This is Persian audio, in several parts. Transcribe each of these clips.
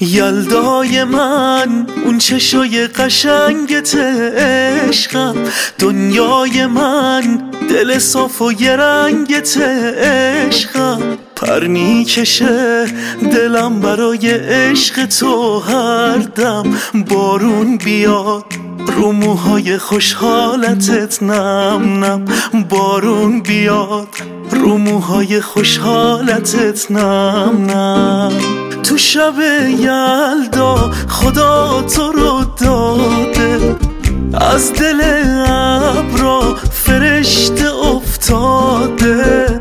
یلدای من اون چشای قشنگت عشقم. دنیای من دل صاف و یه رنگت عشقم. پر می‌کشه دلم برای عشق تو هر دم. بارون بیاد رو موهای خوشحالتت نم نم. بارون بیاد رو موهای خوشحالتت نم نم. تو شب یلدا خدا تو رو داده. از دل ابرا فرشته افتاده.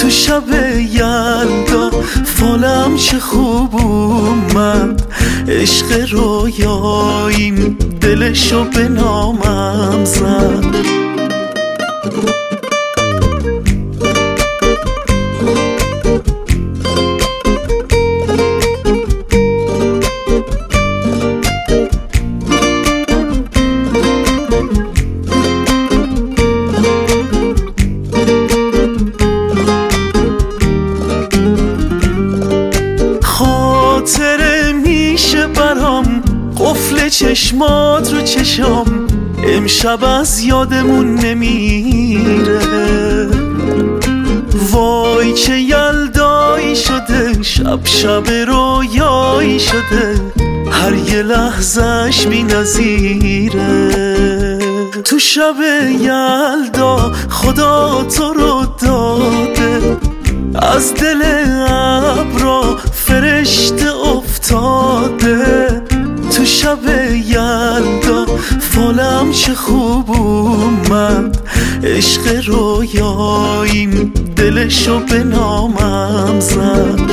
تو شب یلدا فالم چه خوب اومد. عشق رویاییم دلشو به نامم زد. چشمات رو چشام امشب از یادمون نمیره. وای چه یلدایی شده شب شب رویایی شده هر یه لحظش بی نظیره تو شب یلدا خدا تو رو داده از دل ابرا فرشته یلدا فالم چه خوب اومد عشق رویاییم دلشو به نامم زد